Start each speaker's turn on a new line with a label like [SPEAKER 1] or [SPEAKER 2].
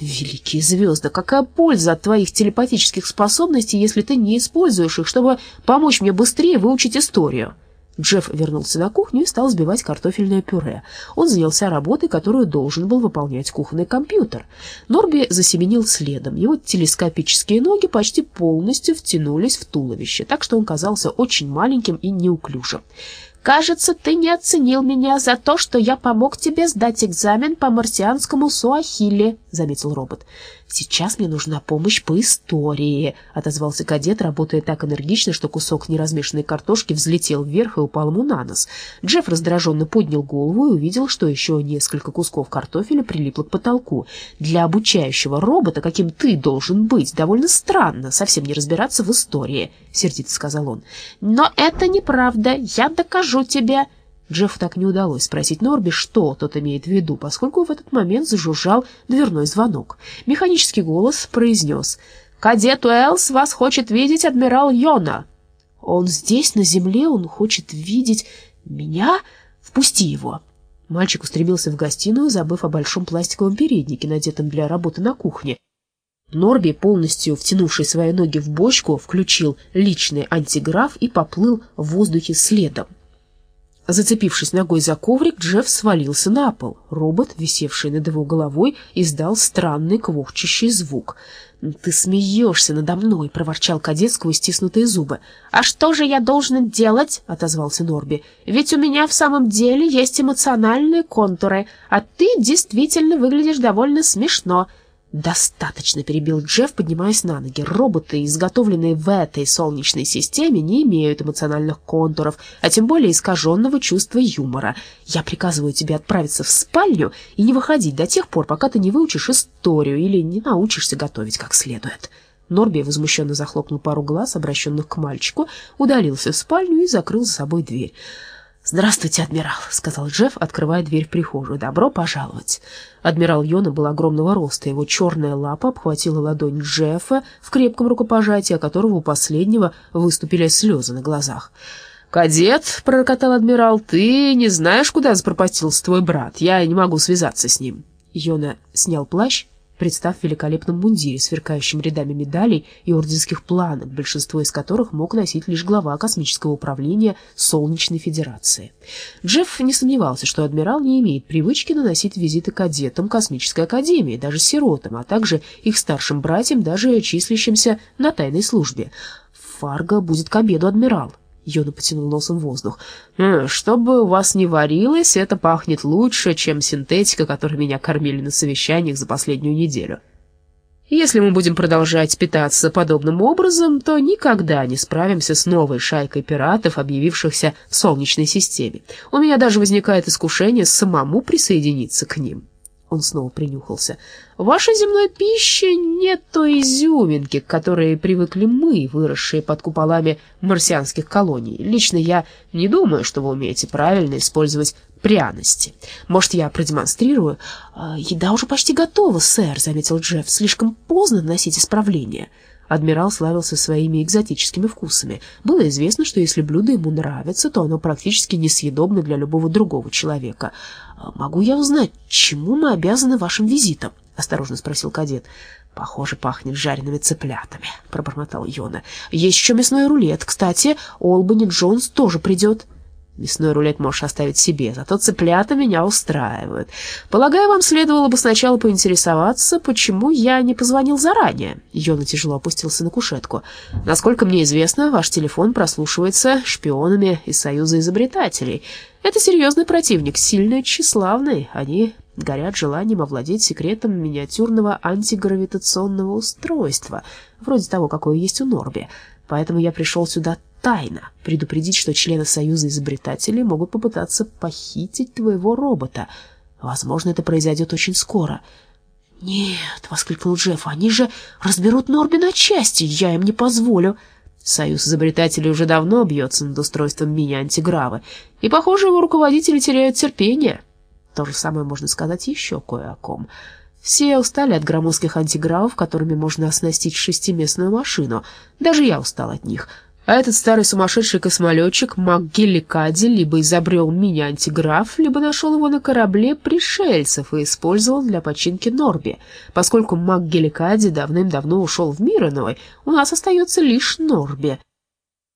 [SPEAKER 1] Великие звезды, какая польза от твоих телепатических способностей, если ты не используешь их, чтобы помочь мне быстрее выучить историю? Джефф вернулся на кухню и стал взбивать картофельное пюре. Он занялся работой, которую должен был выполнять кухонный компьютер. Норби засеменил следом. Его телескопические ноги почти полностью втянулись в туловище, так что он казался очень маленьким и неуклюжим. «Кажется, ты не оценил меня за то, что я помог тебе сдать экзамен по марсианскому суахили», — заметил робот. «Сейчас мне нужна помощь по истории», — отозвался кадет, работая так энергично, что кусок неразмешанной картошки взлетел вверх и упал ему на нос. Джефф раздраженно поднял голову и увидел, что еще несколько кусков картофеля прилипло к потолку. «Для обучающего робота, каким ты должен быть, довольно странно совсем не разбираться в истории», — сердито сказал он. «Но это неправда, я докажу тебе». Джеффу так не удалось спросить Норби, что тот имеет в виду, поскольку в этот момент зажужжал дверной звонок. Механический голос произнес «Кадет Уэллс вас хочет видеть адмирал Йона». «Он здесь, на земле, он хочет видеть меня? Впусти его». Мальчик устремился в гостиную, забыв о большом пластиковом переднике, надетом для работы на кухне. Норби, полностью втянувший свои ноги в бочку, включил личный антиграф и поплыл в воздухе следом. Зацепившись ногой за коврик, Джефф свалился на пол. Робот, висевший над его головой, издал странный квохчущий звук. «Ты смеешься надо мной!» — проворчал кадет сквозь стиснутые зубы. «А что же я должен делать?» — отозвался Норби. «Ведь у меня в самом деле есть эмоциональные контуры, а ты действительно выглядишь довольно смешно». «Достаточно», — перебил Джефф, поднимаясь на ноги. «Роботы, изготовленные в этой солнечной системе, не имеют эмоциональных контуров, а тем более искаженного чувства юмора. Я приказываю тебе отправиться в спальню и не выходить до тех пор, пока ты не выучишь историю или не научишься готовить как следует». Норби возмущенно захлопнул пару глаз, обращенных к мальчику, удалился в спальню и закрыл за собой дверь. «Здравствуйте, адмирал», — сказал Джефф, открывая дверь в прихожую. «Добро пожаловать». Адмирал Йона был огромного роста. Его черная лапа обхватила ладонь Джеффа в крепком рукопожатии, о которого у последнего выступили слезы на глазах. «Кадет», — пророкотал адмирал, — «ты не знаешь, куда запропастился твой брат? Я не могу связаться с ним». Йона снял плащ представ в великолепном мундире, сверкающим рядами медалей и орденских планок, большинство из которых мог носить лишь глава космического управления Солнечной Федерации. Джефф не сомневался, что адмирал не имеет привычки наносить визиты кадетам Космической Академии, даже сиротам, а также их старшим братьям, даже числящимся на тайной службе. «Фарго будет к обеду, адмирал», Йона потянул носом воздух. «Э, «Что бы у вас ни варилось, это пахнет лучше, чем синтетика, которой меня кормили на совещаниях за последнюю неделю. Если мы будем продолжать питаться подобным образом, то никогда не справимся с новой шайкой пиратов, объявившихся в Солнечной системе. У меня даже возникает искушение самому присоединиться к ним». Он снова принюхался. «В вашей земной пище нет той изюминки, к которой привыкли мы, выросшие под куполами марсианских колоний. Лично я не думаю, что вы умеете правильно использовать пряности. Может, я продемонстрирую?» «А, «Еда уже почти готова, сэр», — заметил Джефф. «Слишком поздно наносить исправления». Адмирал славился своими экзотическими вкусами. Было известно, что если блюдо ему нравится, то оно практически несъедобно для любого другого человека. «А «Могу я узнать, чему мы обязаны вашим визитом?» — осторожно спросил кадет. «Похоже, пахнет жареными цыплятами», — пробормотал Йона. «Есть еще мясной рулет. Кстати, Олбани Джонс тоже придет». Мясной рулет можешь оставить себе, зато цыплята меня устраивают. Полагаю, вам следовало бы сначала поинтересоваться, почему я не позвонил заранее. Йона тяжело опустился на кушетку. Насколько мне известно, ваш телефон прослушивается шпионами из Союза изобретателей. Это серьезный противник, сильный тщеславный. Они горят желанием овладеть секретом миниатюрного антигравитационного устройства, вроде того, какое есть у Норби. Поэтому я пришел сюда тайно предупредить, что члены Союза изобретателей могут попытаться похитить твоего робота. Возможно, это произойдет очень скоро. «Нет», — воскликнул Джефф, — «они же разберут Норби на части, я им не позволю». Союз изобретателей уже давно бьется над устройством мини-антигравы, и, похоже, его руководители теряют терпение. То же самое можно сказать еще кое о ком. Все устали от громоздких антигравов, которыми можно оснастить шестиместную машину. Даже я устал от них. А этот старый сумасшедший космолетчик МакГилликади либо изобрел мини-антиграф, либо нашел его на корабле пришельцев и использовал для починки Норби. Поскольку МакГилликади давным-давно ушел в мир иной, у нас остается лишь Норби —